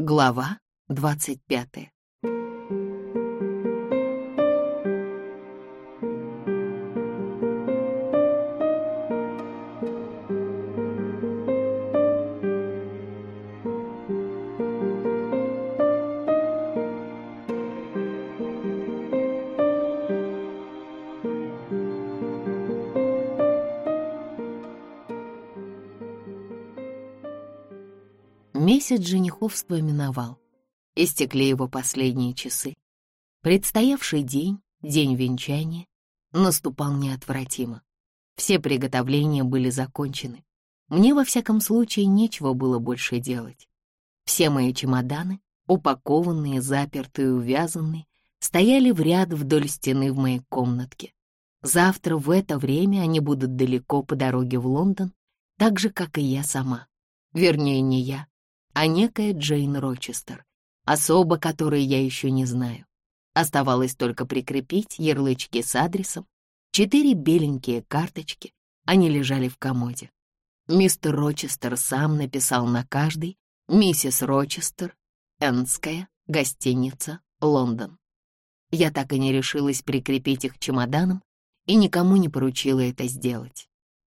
Глава 25 Месяц жениховства миновал. Истекли его последние часы. Предстоявший день, день венчания, наступал неотвратимо. Все приготовления были закончены. Мне, во всяком случае, нечего было больше делать. Все мои чемоданы, упакованные, запертые увязанные, стояли в ряд вдоль стены в моей комнатке. Завтра в это время они будут далеко по дороге в Лондон, так же, как и я сама. Вернее, не я, а некая Джейн Рочестер, особа, которой я еще не знаю. Оставалось только прикрепить ярлычки с адресом, четыре беленькие карточки, они лежали в комоде. Мистер Рочестер сам написал на каждой «Миссис Рочестер, Энская, гостиница, Лондон». Я так и не решилась прикрепить их к чемоданам и никому не поручила это сделать.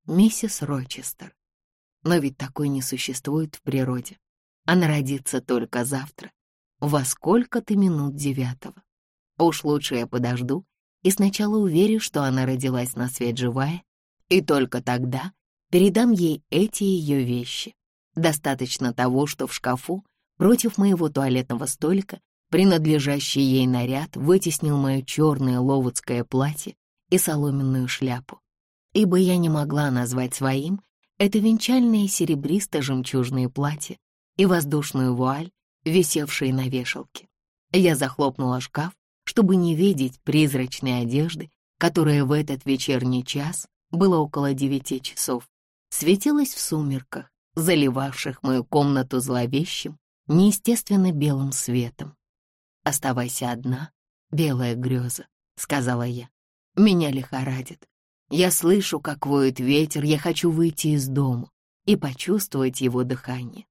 Миссис Рочестер. Но ведь такой не существует в природе. Она родится только завтра, во сколько-то минут девятого. Уж лучше я подожду и сначала уверю, что она родилась на свет живая, и только тогда передам ей эти ее вещи. Достаточно того, что в шкафу против моего туалетного столика принадлежащий ей наряд вытеснил мое черное ловудское платье и соломенную шляпу, ибо я не могла назвать своим это венчальное серебристо-жемчужное платье, и воздушную вуаль, висевшие на вешалке. Я захлопнула шкаф, чтобы не видеть призрачной одежды, которая в этот вечерний час, было около девяти часов, светилась в сумерках, заливавших мою комнату зловещим, неестественно белым светом. «Оставайся одна, белая греза», — сказала я. «Меня лихорадит. Я слышу, как воет ветер, я хочу выйти из дома и почувствовать его дыхание.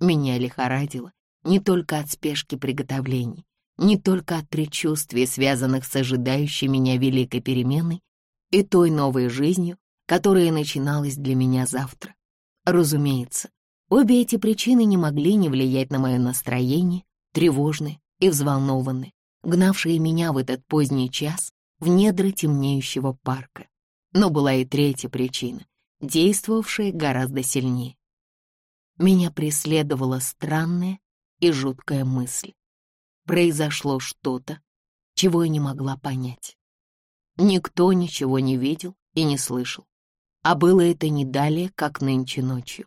Меня лихорадило не только от спешки приготовлений, не только от предчувствий, связанных с ожидающей меня великой переменой и той новой жизнью, которая начиналась для меня завтра. Разумеется, обе эти причины не могли не влиять на мое настроение, тревожное и взволнованное, гнавшее меня в этот поздний час в недра темнеющего парка. Но была и третья причина, действовавшая гораздо сильнее меня преследовала странная и жуткая мысль. Произошло что-то, чего я не могла понять. Никто ничего не видел и не слышал. А было это не далее, как нынче ночью.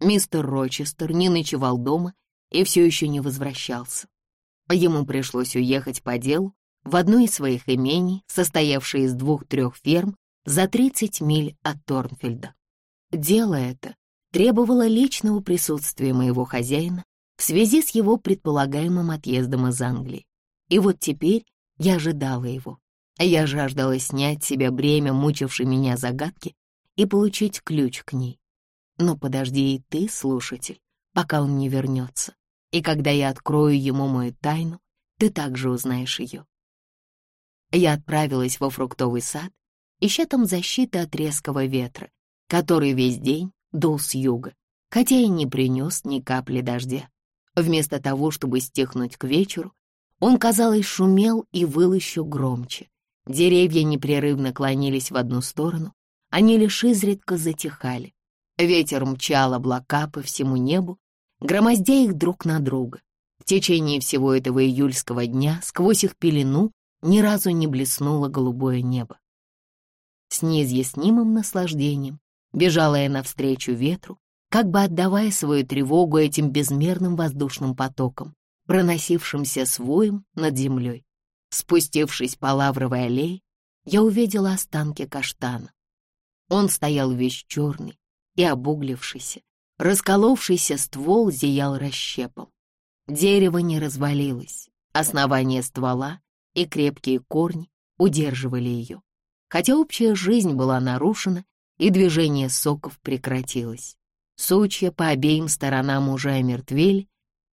Мистер Рочестер не ночевал дома и все еще не возвращался. Ему пришлось уехать по делу в одно из своих имений, состоявшее из двух-трех ферм, за 30 миль от Торнфельда. Дело это требовала личного присутствия моего хозяина в связи с его предполагаемым отъездом из Англии. И вот теперь я ожидала его. Я жаждала снять с себя бремя, мучившей меня загадки, и получить ключ к ней. Но подожди и ты, слушатель, пока он не вернется. И когда я открою ему мою тайну, ты также узнаешь ее. Я отправилась во фруктовый сад, ища там защиты от резкого ветра, который весь день дул с юга, хотя и не принес ни капли дождя. Вместо того, чтобы стихнуть к вечеру, он, казалось, шумел и выл еще громче. Деревья непрерывно клонились в одну сторону, они лишь изредка затихали. Ветер мчал облака по всему небу, громоздя их друг на друга. В течение всего этого июльского дня сквозь их пелену ни разу не блеснуло голубое небо. С неизъяснимым наслаждением Бежала я навстречу ветру, как бы отдавая свою тревогу этим безмерным воздушным потоком, проносившимся своим над землей. Спустившись по лавровой аллее, я увидела останки каштана. Он стоял весь черный и обуглившийся, расколовшийся ствол зиял расщепом. Дерево не развалилось, основание ствола и крепкие корни удерживали ее. Хотя общая жизнь была нарушена, и движение соков прекратилось. Сучья по обеим сторонам уже омертвели,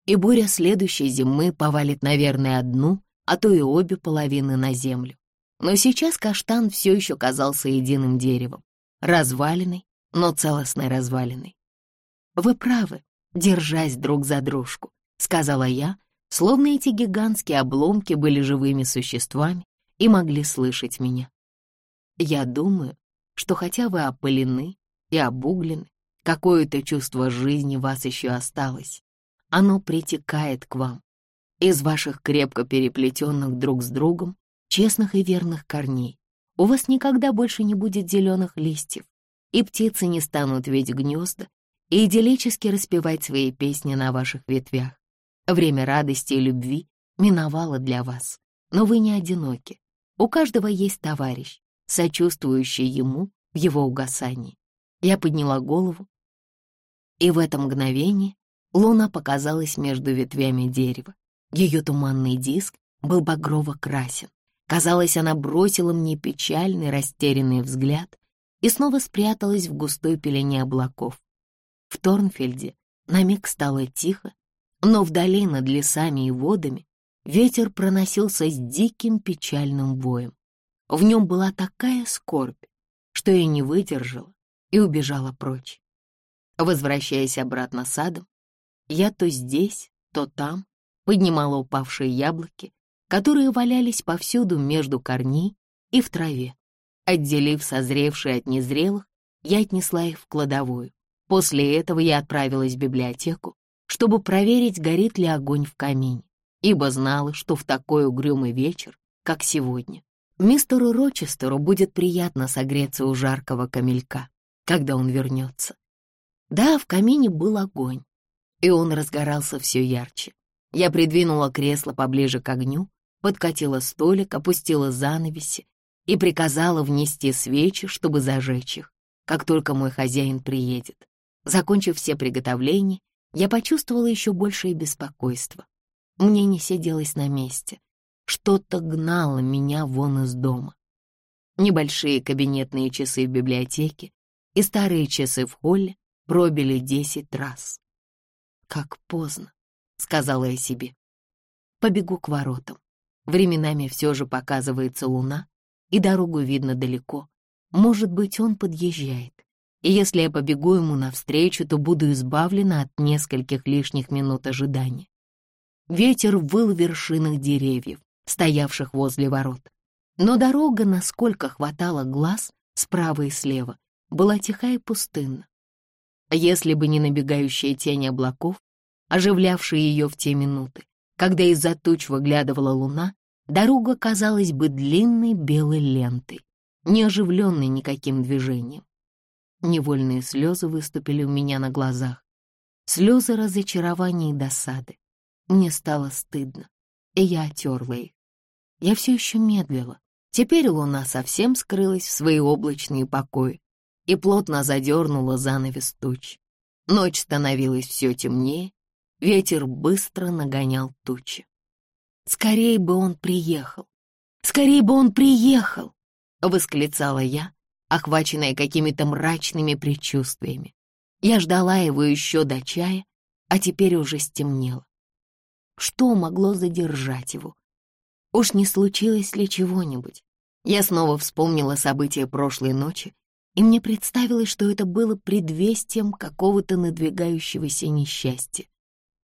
и буря следующей зимы повалит, наверное, одну, а то и обе половины на землю. Но сейчас каштан все еще казался единым деревом, разваленный, но целостной развалиной. «Вы правы, держась друг за дружку», — сказала я, словно эти гигантские обломки были живыми существами и могли слышать меня. «Я думаю, что хотя вы опылены и обуглены, какое-то чувство жизни вас еще осталось. Оно притекает к вам из ваших крепко переплетенных друг с другом честных и верных корней. У вас никогда больше не будет зеленых листьев, и птицы не станут ведь гнезда и идиллически распевать свои песни на ваших ветвях. Время радости и любви миновало для вас, но вы не одиноки. У каждого есть товарищ, сочувствующий ему в его угасании. Я подняла голову, и в это мгновение луна показалась между ветвями дерева. Ее туманный диск был багрово-красен. Казалось, она бросила мне печальный, растерянный взгляд и снова спряталась в густой пелене облаков. В Торнфельде на миг стало тихо, но вдали над лесами и водами ветер проносился с диким печальным воем. В нем была такая скорбь, что я не выдержала и убежала прочь. Возвращаясь обратно садом, я то здесь, то там поднимала упавшие яблоки которые валялись повсюду между корней и в траве. Отделив созревшие от незрелых, я отнесла их в кладовую. После этого я отправилась в библиотеку, чтобы проверить, горит ли огонь в камине, ибо знала, что в такой угрюмый вечер, как сегодня, мистеру Рочестеру будет приятно согреться у жаркого камелька, когда он вернется. Да, в камине был огонь, и он разгорался все ярче. Я придвинула кресло поближе к огню подкатила столик, опустила занавеси и приказала внести свечи, чтобы зажечь их, как только мой хозяин приедет. Закончив все приготовления, я почувствовала еще большее беспокойство. Мне не сиделось на месте. Что-то гнало меня вон из дома. Небольшие кабинетные часы в библиотеке и старые часы в холле пробили десять раз. «Как поздно», — сказала я себе. «Побегу к воротам. Временами все же показывается луна, и дорогу видно далеко. Может быть, он подъезжает. И если я побегу ему навстречу, то буду избавлена от нескольких лишних минут ожидания. Ветер выл в вершинах деревьев, стоявших возле ворот. Но дорога, насколько хватало глаз, справа и слева, была тиха и пустынна. Если бы не набегающая тень облаков, оживлявшие ее в те минуты, когда из-за туч выглядывала луна, Дорога казалась бы длинной белой лентой, не оживленной никаким движением. Невольные слезы выступили у меня на глазах. Слезы разочарования и досады. Мне стало стыдно, и я отерла их. Я все еще медлила. Теперь луна совсем скрылась в свои облачные покои и плотно задернула занавес туч. Ночь становилась все темнее, ветер быстро нагонял тучи. Скорей бы он приехал! Скорей бы он приехал! Восклицала я, охваченная какими-то мрачными предчувствиями. Я ждала его еще до чая, а теперь уже стемнело. Что могло задержать его? Уж не случилось ли чего-нибудь? Я снова вспомнила события прошлой ночи, и мне представилось, что это было предвестием какого-то надвигающегося несчастья.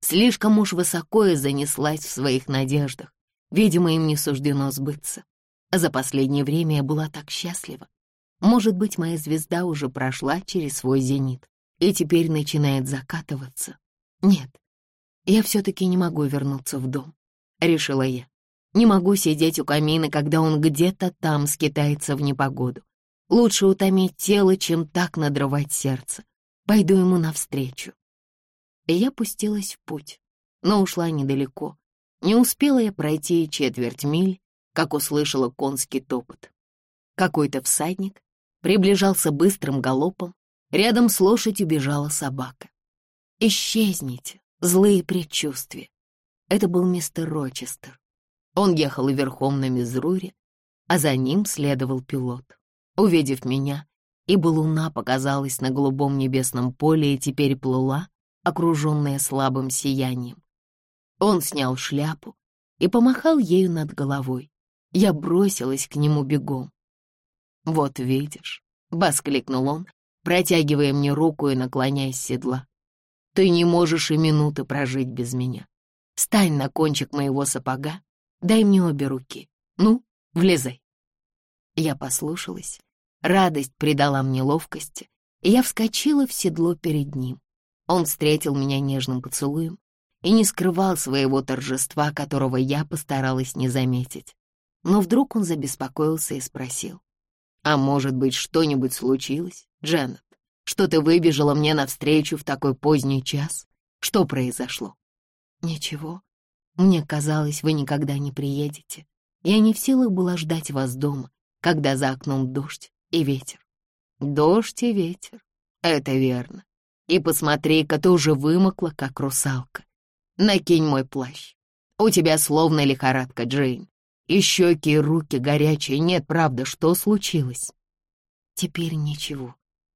Слишком уж высоко я занеслась в своих надеждах. Видимо, им не суждено сбыться. За последнее время я была так счастлива. Может быть, моя звезда уже прошла через свой зенит и теперь начинает закатываться. Нет, я все-таки не могу вернуться в дом, — решила я. Не могу сидеть у камина, когда он где-то там скитается в непогоду. Лучше утомить тело, чем так надрывать сердце. Пойду ему навстречу и я пустилась в путь, но ушла недалеко. Не успела я пройти четверть миль, как услышала конский топот. Какой-то всадник приближался быстрым галопом, рядом с лошадью бежала собака. «Исчезните, злые предчувствия!» Это был мистер Рочестер. Он ехал верхом на Мизруре, а за ним следовал пилот. Увидев меня, ибо луна показалась на голубом небесном поле и теперь плыла, окруженная слабым сиянием. Он снял шляпу и помахал ею над головой. Я бросилась к нему бегом. «Вот видишь», — воскликнул он, протягивая мне руку и наклоняясь с седла. «Ты не можешь и минуты прожить без меня. Стань на кончик моего сапога, дай мне обе руки. Ну, влезай». Я послушалась, радость придала мне ловкости, и я вскочила в седло перед ним. Он встретил меня нежным поцелуем и не скрывал своего торжества, которого я постаралась не заметить. Но вдруг он забеспокоился и спросил. «А может быть, что-нибудь случилось, Дженнет? Что ты выбежала мне навстречу в такой поздний час? Что произошло?» «Ничего. Мне казалось, вы никогда не приедете. Я не в силах была ждать вас дома, когда за окном дождь и ветер». «Дождь и ветер. Это верно. И посмотри-ка, ты уже вымокла, как русалка. Накинь мой плащ. У тебя словно лихорадка, Джейн. И щеки, и руки горячие. Нет, правда, что случилось? Теперь ничего.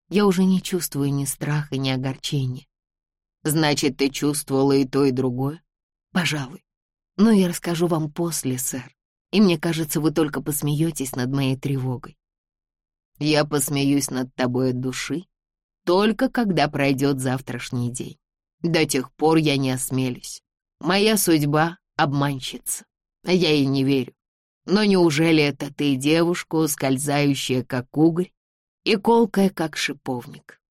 Я уже не чувствую ни страха, ни огорчения. Значит, ты чувствовала и то, и другое? Пожалуй. Но я расскажу вам после, сэр. И мне кажется, вы только посмеетесь над моей тревогой. Я посмеюсь над тобой от души, только когда пройдет завтрашний день. До тех пор я не осмелюсь. Моя судьба — обманщица. Я ей не верю. Но неужели это ты, девушка, ускользающая, как угорь, и колкая, как шиповник?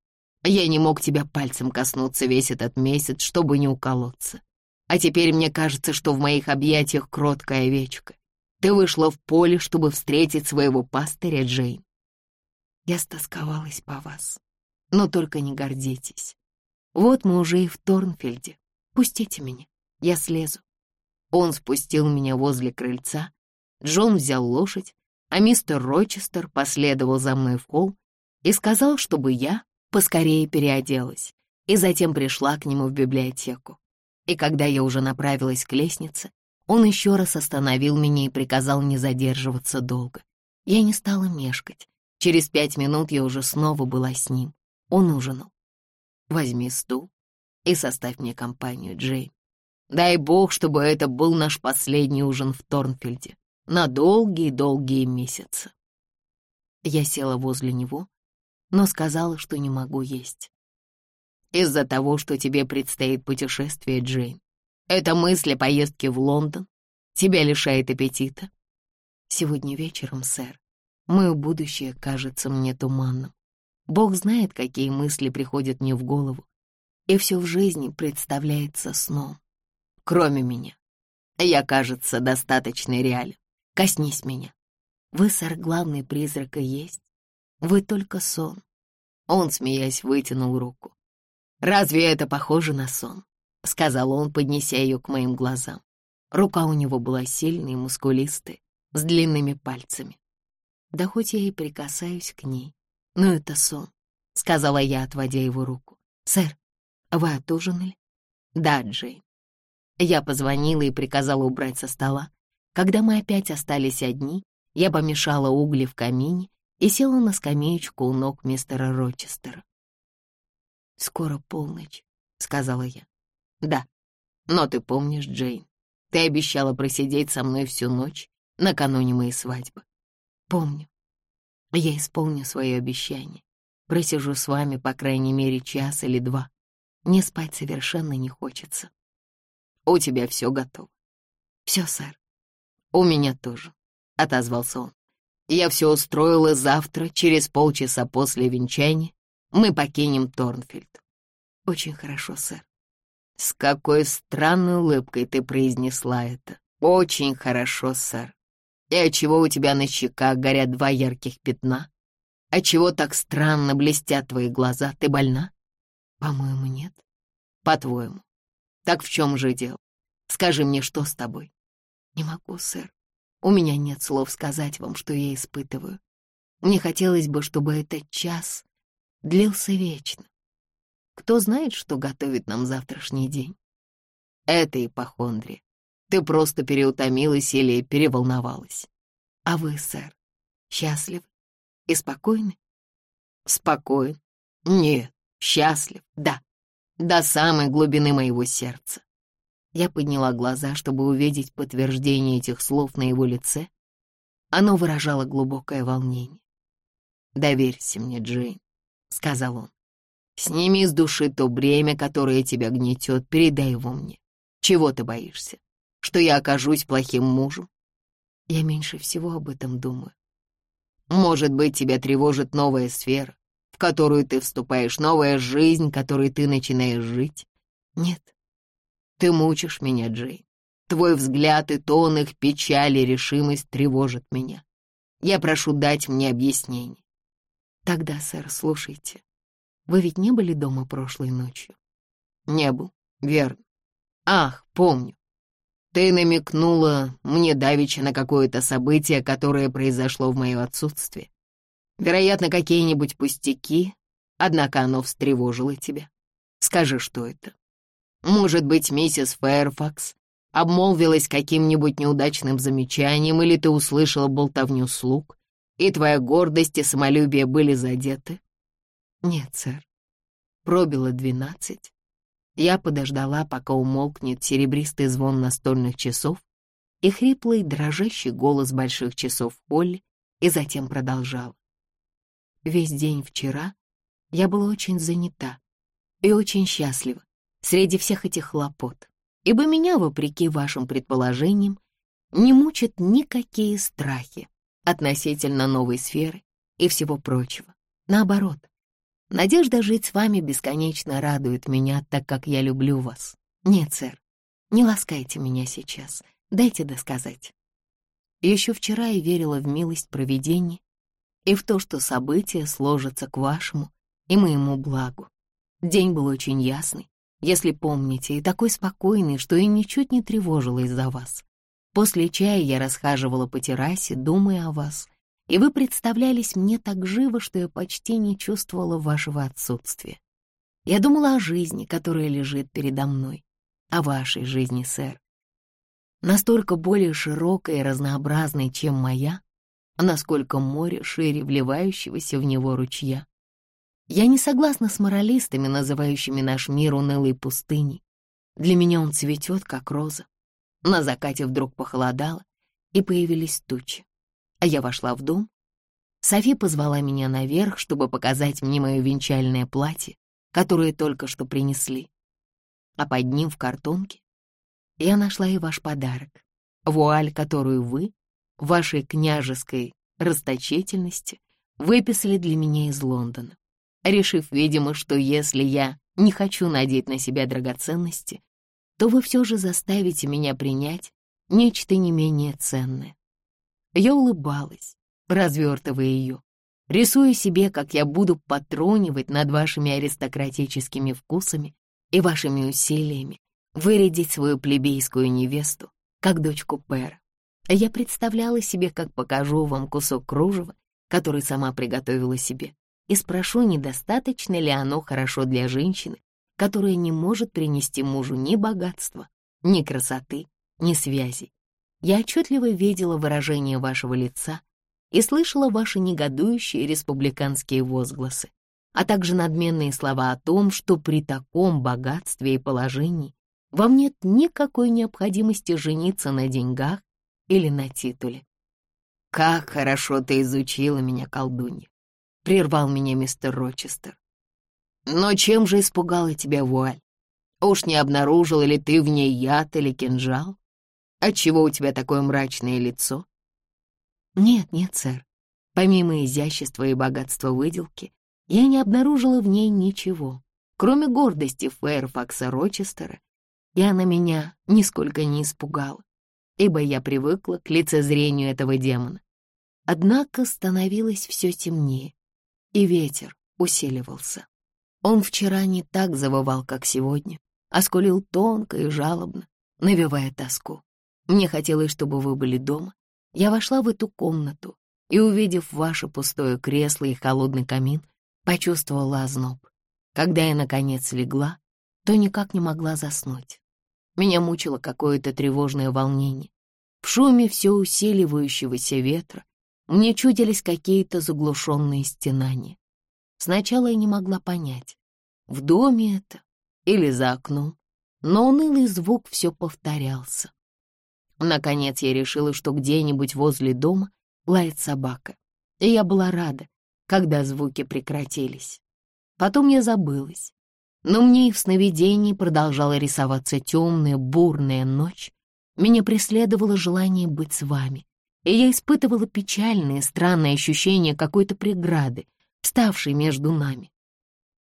Я не мог тебя пальцем коснуться весь этот месяц, чтобы не уколоться. А теперь мне кажется, что в моих объятиях кроткая овечка. Ты вышла в поле, чтобы встретить своего пастыря Джейн. Я стосковалась по вас, но только не гордитесь. Вот мы уже и в Торнфельде. Пустите меня, я слезу. Он спустил меня возле крыльца, Джон взял лошадь, а мистер Рочестер последовал за мной в холл и сказал, чтобы я поскорее переоделась, и затем пришла к нему в библиотеку. И когда я уже направилась к лестнице, он еще раз остановил меня и приказал не задерживаться долго. Я не стала мешкать. Через пять минут я уже снова была с ним. Он ужинал. «Возьми стул и составь мне компанию, Джейн. Дай бог, чтобы это был наш последний ужин в Торнфельде на долгие-долгие месяцы. Я села возле него, но сказала, что не могу есть. Из-за того, что тебе предстоит путешествие, Джейн. Эта мысль о поездке в Лондон тебя лишает аппетита. Сегодня вечером, сэр, мое будущее кажется мне туманным. Бог знает, какие мысли приходят мне в голову, и все в жизни представляется сном. Кроме меня, я, кажется, достаточно реален. Коснись меня. Вы, сэр, главный призрак и есть. Вы только сон. Он, смеясь, вытянул руку. «Разве это похоже на сон?» — сказал он, поднеся ее к моим глазам. Рука у него была сильная и мускулистая, с длинными пальцами. Да хоть я и прикасаюсь к ней, но это сон, — сказала я, отводя его руку. «Сэр, вы отужинали?» «Да, Джейн». Я позвонила и приказала убрать со стола, когда мы опять остались одни, я помешала угли в камине и села на скамеечку у ног мистера Рочестера. «Скоро полночь», — сказала я. «Да, но ты помнишь, Джейн, ты обещала просидеть со мной всю ночь накануне моей свадьбы. Помню. Я исполню свое обещание. Просижу с вами по крайней мере час или два. Мне спать совершенно не хочется. У тебя все готово. Все, сэр. «У меня тоже», — отозвался он. «Я все устроила завтра, через полчаса после венчания. Мы покинем Торнфильд». «Очень хорошо, сэр». «С какой странной улыбкой ты произнесла это. Очень хорошо, сэр. И отчего у тебя на щеках горят два ярких пятна? Отчего так странно блестят твои глаза? Ты больна?» «По-моему, нет». «По-твоему. Так в чем же дело? Скажи мне, что с тобой?» «Не могу, сэр. У меня нет слов сказать вам, что я испытываю. Мне хотелось бы, чтобы этот час длился вечно. Кто знает, что готовит нам завтрашний день? Это ипохондрия. Ты просто переутомилась или переволновалась. А вы, сэр, счастливы и спокойны? Спокоен? Нет, счастлив, да, до самой глубины моего сердца. Я подняла глаза, чтобы увидеть подтверждение этих слов на его лице. Оно выражало глубокое волнение. «Доверься мне, Джейн», — сказал он. «Сними с души то бремя, которое тебя гнетет, передай его мне. Чего ты боишься? Что я окажусь плохим мужем?» Я меньше всего об этом думаю. Может быть, тебя тревожит новая сфера, в которую ты вступаешь, новая жизнь, которой ты начинаешь жить? Нет. Ты мучишь меня, Джейн. Твой взгляд и тон их печали, решимость тревожат меня. Я прошу дать мне объяснение. Тогда, сэр, слушайте. Вы ведь не были дома прошлой ночью? Не был, верно. Ах, помню. Ты намекнула мне давеча на какое-то событие, которое произошло в мое отсутствие. Вероятно, какие-нибудь пустяки, однако оно встревожило тебя. Скажи, что это? Может быть, миссис Фэрфакс обмолвилась каким-нибудь неудачным замечанием, или ты услышала болтовню слуг, и твоя гордость и самолюбие были задеты? Нет, сэр. Пробило двенадцать. Я подождала, пока умолкнет серебристый звон настольных часов и хриплый дрожащий голос больших часов Олли, и затем продолжала. Весь день вчера я была очень занята и очень счастлива среди всех этих хлопот ибо меня, вопреки вашим предположениям, не мучат никакие страхи относительно новой сферы и всего прочего. Наоборот, надежда жить с вами бесконечно радует меня, так как я люблю вас. Нет, сэр, не ласкайте меня сейчас, дайте досказать. Еще вчера я верила в милость провидения и в то, что события сложатся к вашему и моему благу. День был очень ясный, если помните, и такой спокойный, что и ничуть не тревожила из-за вас. После чая я расхаживала по террасе, думая о вас, и вы представлялись мне так живо, что я почти не чувствовала вашего отсутствия. Я думала о жизни, которая лежит передо мной, о вашей жизни, сэр. Настолько более широкой и разнообразной, чем моя, насколько море шире вливающегося в него ручья. Я не согласна с моралистами, называющими наш мир унылой пустыней. Для меня он цветет, как роза. На закате вдруг похолодало, и появились тучи. А я вошла в дом. Софи позвала меня наверх, чтобы показать мне мое венчальное платье, которое только что принесли. А под ним в картонке я нашла и ваш подарок, вуаль, которую вы, вашей княжеской расточительности, выписали для меня из Лондона решив, видимо, что если я не хочу надеть на себя драгоценности, то вы все же заставите меня принять нечто не менее ценное. Я улыбалась, развертывая ее, рисуя себе, как я буду потронивать над вашими аристократическими вкусами и вашими усилиями вырядить свою плебейскую невесту, как дочку Пэра. Я представляла себе, как покажу вам кусок кружева, который сама приготовила себе, и спрошу, недостаточно ли оно хорошо для женщины, которая не может принести мужу ни богатства, ни красоты, ни связей. Я отчетливо видела выражение вашего лица и слышала ваши негодующие республиканские возгласы, а также надменные слова о том, что при таком богатстве и положении вам нет никакой необходимости жениться на деньгах или на титуле. Как хорошо ты изучила меня, колдунья прервал меня мистер Рочестер. Но чем же испугала тебя вуаль? Уж не обнаружил ли ты в ней яд или кинжал? Отчего у тебя такое мрачное лицо? Нет, нет, сэр. Помимо изящества и богатства выделки, я не обнаружила в ней ничего, кроме гордости Фэрфакса Рочестера, и она меня нисколько не испугала, ибо я привыкла к лицезрению этого демона. Однако становилось все темнее, и ветер усиливался. Он вчера не так завывал, как сегодня, а скулил тонко и жалобно, навевая тоску. Мне хотелось, чтобы вы были дома. Я вошла в эту комнату и, увидев ваше пустое кресло и холодный камин, почувствовала озноб. Когда я, наконец, легла, то никак не могла заснуть. Меня мучило какое-то тревожное волнение. В шуме все усиливающегося ветра мне чудились какие-то заглушенные стенания. Сначала я не могла понять, в доме это или за окном, но унылый звук все повторялся. Наконец я решила, что где-нибудь возле дома лает собака, и я была рада, когда звуки прекратились. Потом я забылась, но мне и в сновидении продолжала рисоваться темная, бурная ночь. Меня преследовало желание быть с вами, и я испытывала печальное, странное ощущение какой-то преграды, вставшей между нами.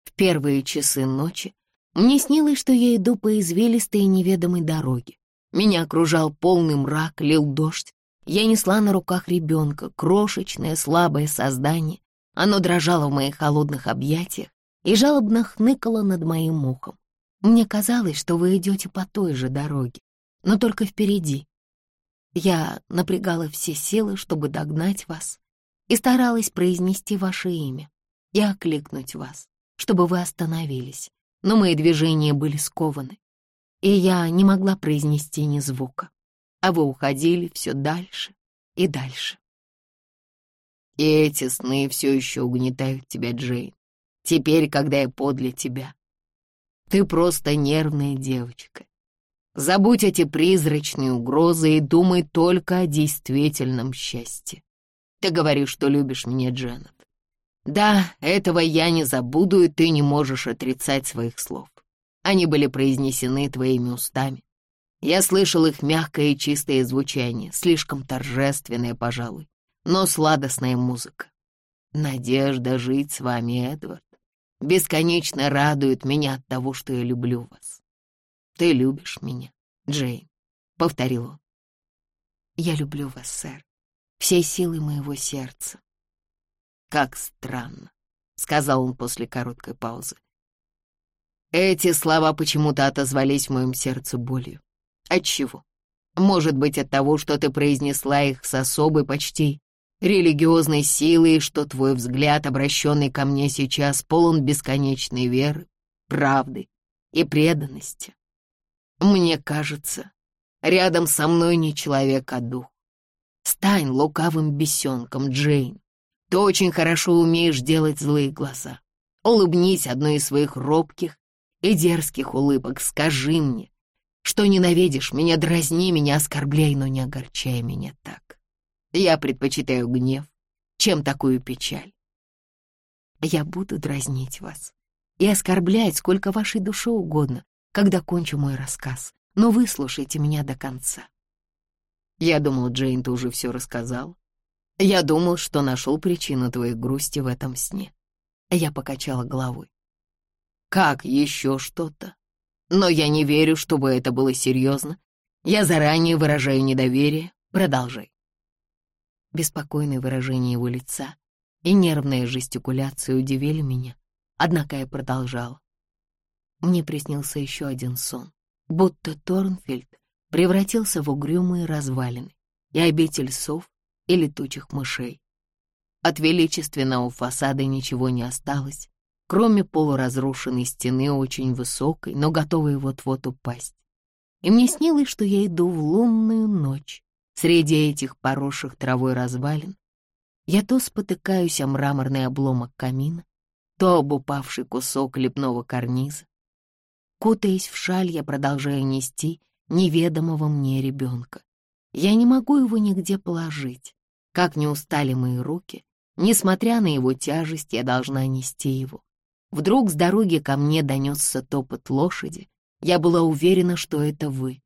В первые часы ночи мне снилось, что я иду по извилистой неведомой дороге. Меня окружал полный мрак, лил дождь. Я несла на руках ребенка, крошечное, слабое создание. Оно дрожало в моих холодных объятиях и жалобно хныкало над моим ухом. Мне казалось, что вы идете по той же дороге, но только впереди. Я напрягала все силы, чтобы догнать вас, и старалась произнести ваше имя и окликнуть вас, чтобы вы остановились, но мои движения были скованы, и я не могла произнести ни звука, а вы уходили все дальше и дальше. И эти сны все еще угнетают тебя, Джейн. Теперь, когда я подле тебя. Ты просто нервная девочка. Забудь эти призрачные угрозы и думай только о действительном счастье. Ты говоришь, что любишь меня, Дженнет. Да, этого я не забуду, и ты не можешь отрицать своих слов. Они были произнесены твоими устами. Я слышал их мягкое и чистое звучание, слишком торжественное, пожалуй, но сладостная музыка. Надежда жить с вами, Эдвард, бесконечно радует меня от того, что я люблю вас. Ты любишь меня, Джейн, — повторил он. Я люблю вас, сэр, всей силой моего сердца. Как странно, — сказал он после короткой паузы. Эти слова почему-то отозвались в моем сердце болью. Отчего? Может быть, от того, что ты произнесла их с особой почти религиозной силой, что твой взгляд, обращенный ко мне сейчас, полон бесконечной веры, правды и преданности. Мне кажется, рядом со мной не человек, а дух. Стань лукавым бесенком, Джейн. Ты очень хорошо умеешь делать злые глаза. Улыбнись одной из своих робких, и дерзких улыбок, скажи мне, что ненавидишь меня, дразни меня, оскорбляй, но не огорчай меня так. Я предпочитаю гнев, чем такую печаль. Я буду дразнить вас и оскорблять сколько вашей душе угодно, когда кончу мой рассказ, но выслушайте меня до конца. Я думал, Джейн, ты уже все рассказал. Я думал, что нашел причину твоей грусти в этом сне. Я покачала головой. Как еще что-то? Но я не верю, чтобы это было серьезно. Я заранее выражаю недоверие. Продолжай. Беспокойное выражение его лица и нервная жестикуляция удивили меня. Однако я продолжала. Мне приснился еще один сон, будто Торнфельд превратился в угрюмые развалины и обитель сов и летучих мышей. От величественного фасада ничего не осталось, кроме полуразрушенной стены, очень высокой, но готовой вот-вот упасть. И мне снилось, что я иду в лунную ночь среди этих поросших травой развалин. Я то спотыкаюсь о мраморный обломок камина, то об упавший кусок лепного карниза. Кутаясь в шаль, я продолжаю нести неведомого мне ребенка. Я не могу его нигде положить. Как не устали мои руки, несмотря на его тяжесть, я должна нести его. Вдруг с дороги ко мне донесся топот лошади. Я была уверена, что это вы.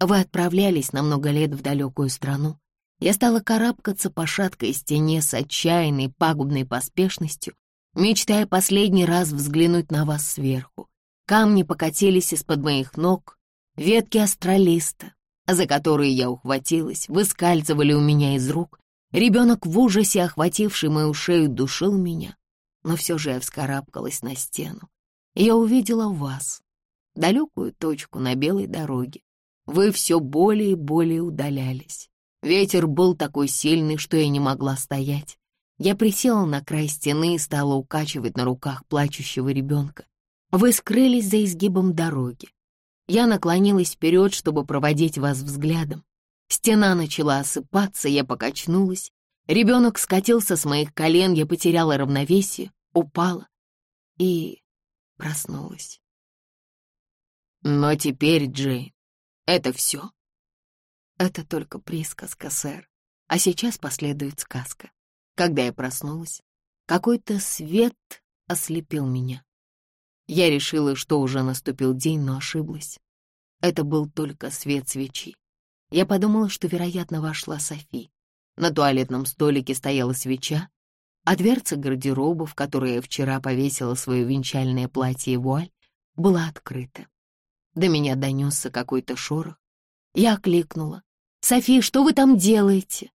Вы отправлялись на много лет в далекую страну. Я стала карабкаться по шаткой стене с отчаянной пагубной поспешностью, мечтая последний раз взглянуть на вас сверху. Камни покатились из-под моих ног, ветки астролиста, за которые я ухватилась, выскальзывали у меня из рук. Ребенок в ужасе, охвативший мою шею, душил меня но все же я вскарабкалась на стену. я увидела вас, далекую точку на белой дороге. Вы все более и более удалялись. Ветер был такой сильный, что я не могла стоять. Я присела на край стены и стала укачивать на руках плачущего ребенка. Вы скрылись за изгибом дороги. Я наклонилась вперед, чтобы проводить вас взглядом. Стена начала осыпаться, я покачнулась Ребенок скатился с моих колен, я потеряла равновесие, упала и проснулась. Но теперь, Джейн, это все? Это только присказка, сэр. А сейчас последует сказка. Когда я проснулась, какой-то свет ослепил меня. Я решила, что уже наступил день, но ошиблась. Это был только свет свечи. Я подумала, что, вероятно, вошла Софи. На туалетном столике стояла свеча, а дверца гардероба, в которой я вчера повесила свое венчальное платье и вуаль, была открыта. До меня донесся какой-то шорох. Я окликнула. «Софи, что вы там делаете?»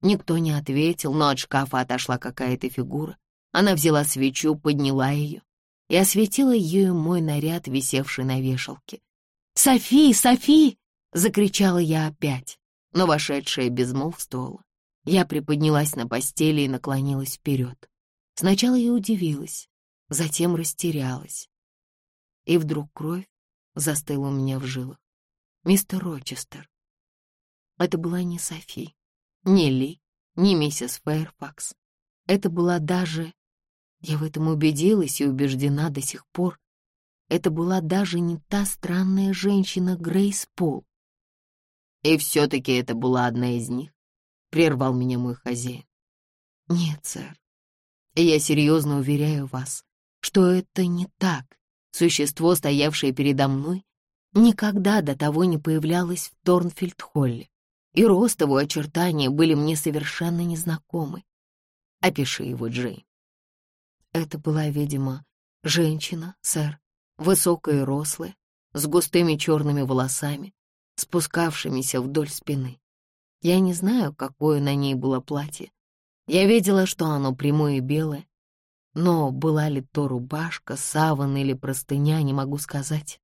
Никто не ответил, но от шкафа отошла какая-то фигура. Она взяла свечу, подняла ее и осветила ею мой наряд, висевший на вешалке. «Софи, Софи!» — закричала я опять, но вошедшая безмолвствовала. Я приподнялась на постели и наклонилась вперед. Сначала я удивилась, затем растерялась. И вдруг кровь застыла у меня в жилах. Мистер Рочестер. Это была не Софи, не Ли, не миссис Фэрфакс. Это была даже... Я в этом убедилась и убеждена до сих пор. Это была даже не та странная женщина Грейс Пол. И все-таки это была одна из них. — прервал меня мой хозяин. «Нет, сэр, я серьезно уверяю вас, что это не так. Существо, стоявшее передо мной, никогда до того не появлялось в Торнфильд-Холле, и рост его очертания были мне совершенно незнакомы. Опиши его, Джейн». Это была, видимо, женщина, сэр, высокая и рослая, с густыми черными волосами, спускавшимися вдоль спины. Я не знаю, какое на ней было платье. Я видела, что оно прямое и белое, но была ли то рубашка, саван или простыня, не могу сказать.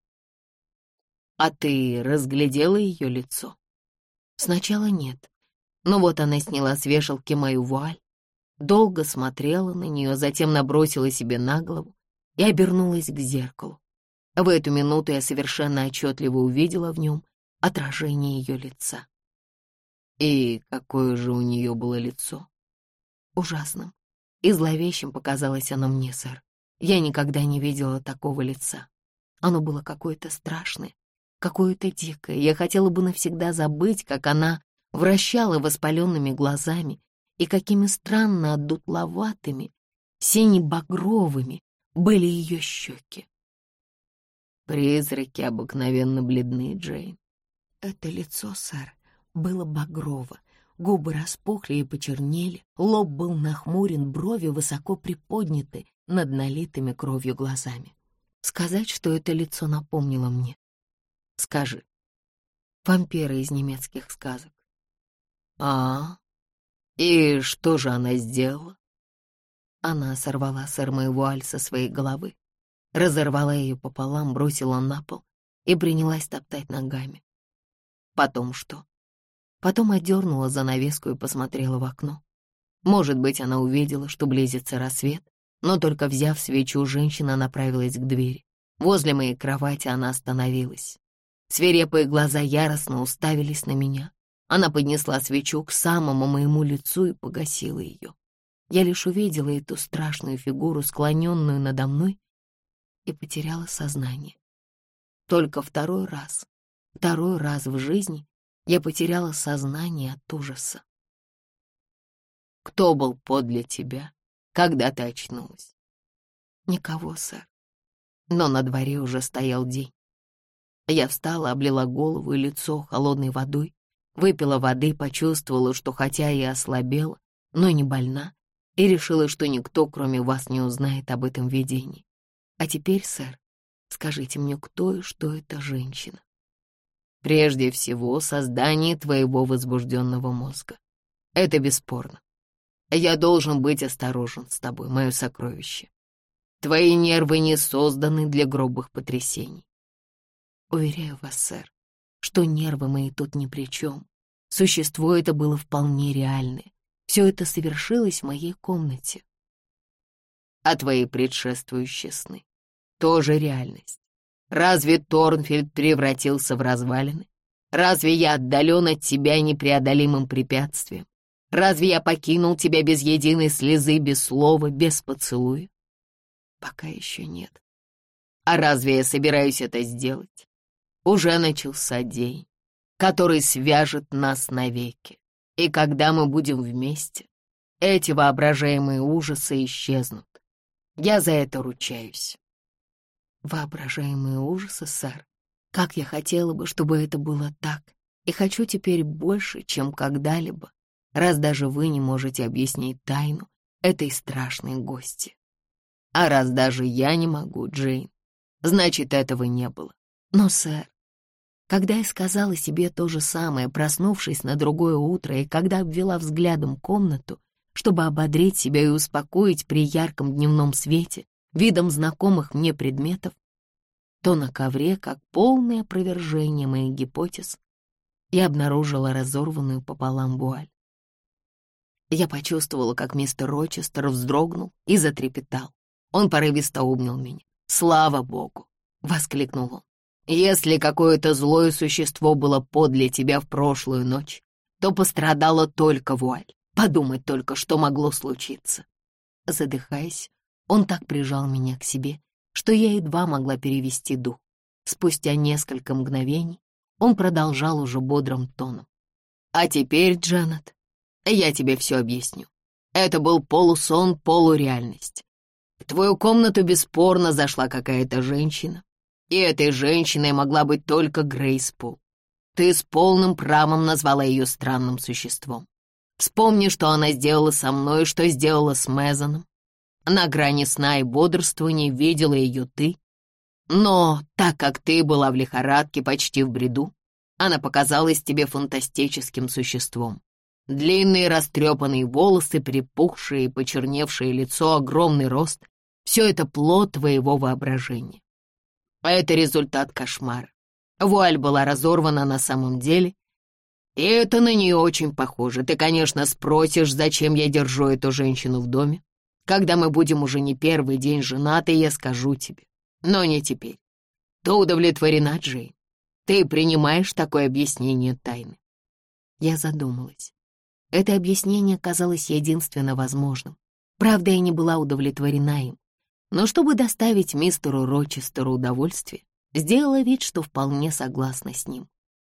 А ты разглядела ее лицо? Сначала нет, но вот она сняла с вешалки мою вуаль, долго смотрела на нее, затем набросила себе на голову и обернулась к зеркалу. В эту минуту я совершенно отчетливо увидела в нем отражение ее лица. И какое же у нее было лицо? Ужасным. И зловещим показалось оно мне, сэр. Я никогда не видела такого лица. Оно было какое-то страшное, какое-то дикое. Я хотела бы навсегда забыть, как она вращала воспаленными глазами и какими странно отдутловатыми, сине-багровыми были ее щеки. Призраки обыкновенно бледны, Джейн. Это лицо, сэр, было багрово, губы распухли и почернели, лоб был нахмурен, брови высоко приподняты над налитыми кровью глазами. Сказать, что это лицо напомнило мне. Скажи. Вампиры из немецких сказок. А, и что же она сделала? Она сорвала сэр вуаль со своей головы, разорвала ее пополам, бросила на пол и принялась топтать ногами. Потом что? Потом отдернула занавеску и посмотрела в окно. Может быть, она увидела, что близится рассвет, но только взяв свечу, женщина направилась к двери. Возле моей кровати она остановилась. Свирепые глаза яростно уставились на меня. Она поднесла свечу к самому моему лицу и погасила ее. Я лишь увидела эту страшную фигуру, склоненную надо мной, и потеряла сознание. Только второй раз, второй раз в жизни я потеряла сознание от ужаса. Кто был подле тебя, когда ты очнулась? Никого, сэр. Но на дворе уже стоял день. Я встала, облила голову и лицо холодной водой, выпила воды, почувствовала, что хотя и ослабела, но не больна, и решила, что никто, кроме вас, не узнает об этом видении. А теперь, сэр, скажите мне, кто и что эта женщина? Прежде всего, создание твоего возбужденного мозга. Это бесспорно. Я должен быть осторожен с тобой, мое сокровище. Твои нервы не созданы для грубых потрясений. Уверяю вас, сэр, что нервы мои тут ни при чем. Существо это было вполне реальное. Все это совершилось в моей комнате. А твои предшествующие сны — тоже реальность. Разве Торнфельд превратился в развалины? Разве я отдален от тебя непреодолимым препятствием? Разве я покинул тебя без единой слезы, без слова, без поцелуя? Пока еще нет. А разве я собираюсь это сделать? Уже начался день, который свяжет нас навеки. И когда мы будем вместе, эти воображаемые ужасы исчезнут. Я за это ручаюсь. Воображаемые ужасы, сэр. Как я хотела бы, чтобы это было так. И хочу теперь больше, чем когда-либо, раз даже вы не можете объяснить тайну этой страшной гости. А раз даже я не могу, Джейн, значит, этого не было. Но, сэр, когда я сказала себе то же самое, проснувшись на другое утро, и когда обвела взглядом комнату, чтобы ободрить себя и успокоить при ярком дневном свете, видом знакомых мне предметов, то на ковре, как полное опровержение моих гипотез, я обнаружила разорванную пополам вуаль. Я почувствовала, как мистер Рочестер вздрогнул и затрепетал. Он порывисто обнял меня. «Слава Богу!» — воскликнул он. «Если какое-то злое существо было подле тебя в прошлую ночь, то пострадала только вуаль. Подумать только, что могло случиться». Задыхаясь, он так прижал меня к себе, что я едва могла перевести дух. Спустя несколько мгновений он продолжал уже бодрым тоном. «А теперь, Джанет, я тебе все объясню. Это был полусон, полуреальность. В твою комнату бесспорно зашла какая-то женщина, и этой женщиной могла быть только Грейс Пул. Ты с полным правом назвала ее странным существом. Вспомни, что она сделала со мной, что сделала с Мезоном. На грани сна и бодрствования видела ее ты. Но так как ты была в лихорадке, почти в бреду, она показалась тебе фантастическим существом. Длинные растрепанные волосы, припухшие и почерневшее лицо, огромный рост — все это плод твоего воображения. Это результат кошмара. Вуаль была разорвана на самом деле, и это на нее очень похоже. Ты, конечно, спросишь, зачем я держу эту женщину в доме. Когда мы будем уже не первый день женаты, я скажу тебе. Но не теперь. Ты удовлетворена, Джейн. Ты принимаешь такое объяснение тайны?» Я задумалась. Это объяснение казалось единственно возможным. Правда, я не была удовлетворена им. Но чтобы доставить мистеру Рочестеру удовольствие, сделала вид, что вполне согласна с ним.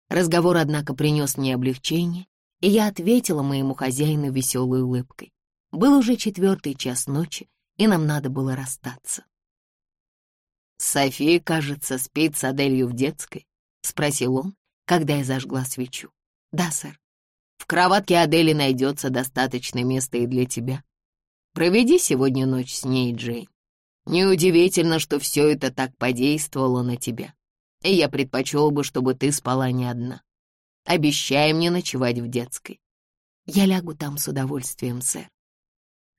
Разговор, однако, принес мне облегчение, и я ответила моему хозяину веселой улыбкой. Был уже четвертый час ночи, и нам надо было расстаться. «София, кажется, спит с Аделью в детской», — спросил он, когда я зажгла свечу. «Да, сэр. В кроватке Адели найдется достаточно места и для тебя. Проведи сегодня ночь с ней, Джейн. Неудивительно, что все это так подействовало на тебя. И я предпочел бы, чтобы ты спала не одна. Обещай мне ночевать в детской. Я лягу там с удовольствием, сэр.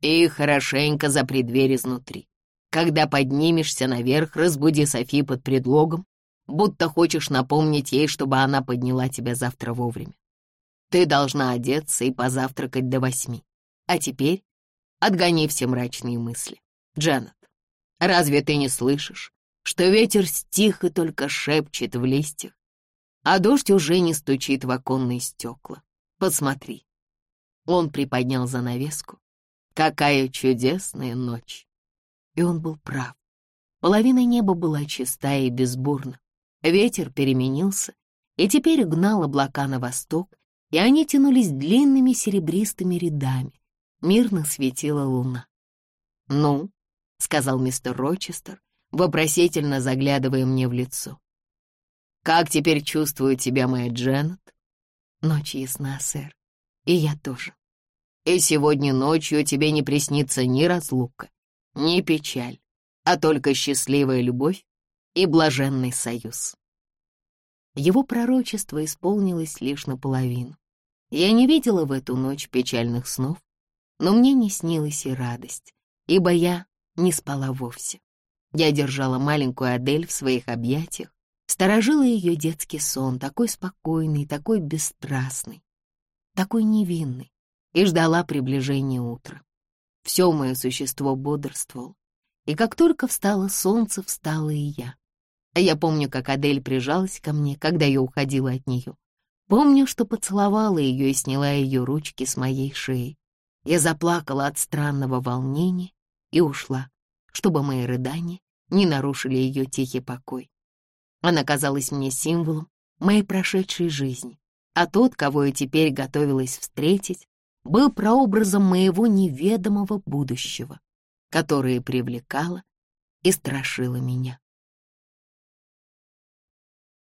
И хорошенько запри дверь изнутри. Когда поднимешься наверх, разбуди Софи под предлогом, будто хочешь напомнить ей, чтобы она подняла тебя завтра вовремя. Ты должна одеться и позавтракать до восьми. А теперь отгони все мрачные мысли. Джанет, разве ты не слышишь, что ветер стих и только шепчет в листьях, а дождь уже не стучит в оконные стекла? Посмотри. Он приподнял занавеску. Какая чудесная ночь! И он был прав. Половина неба была чистая и безбурна. Ветер переменился и теперь гнал облака на восток, и они тянулись длинными серебристыми рядами. Мирно светила луна. «Ну», — сказал мистер Рочестер, вопросительно заглядывая мне в лицо. «Как теперь чувствует себя моя Дженнет?» «Ночь ясна, сэр, и я тоже. И сегодня ночью тебе не приснится ни разлука, ни печаль, а только счастливая любовь и блаженный союз. Его пророчество исполнилось лишь наполовину. Я не видела в эту ночь печальных снов, но мне не снилась и радость, ибо я не спала вовсе. Я держала маленькую Адель в своих объятиях, сторожила ее детский сон, такой спокойный, такой бесстрастный, такой невинный, и ждала приближения утра. Все мое существо бодрствовало, и как только встало солнце, встала и я. Я помню, как Адель прижалась ко мне, когда я уходила от нее. Помню, что поцеловала ее и сняла ее ручки с моей шеи. Я заплакала от странного волнения и ушла, чтобы мои рыдания не нарушили ее тихий покой. Она казалась мне символом моей прошедшей жизни, а тот, кого я теперь готовилась встретить, был прообразом моего неведомого будущего, которое привлекало и страшило меня.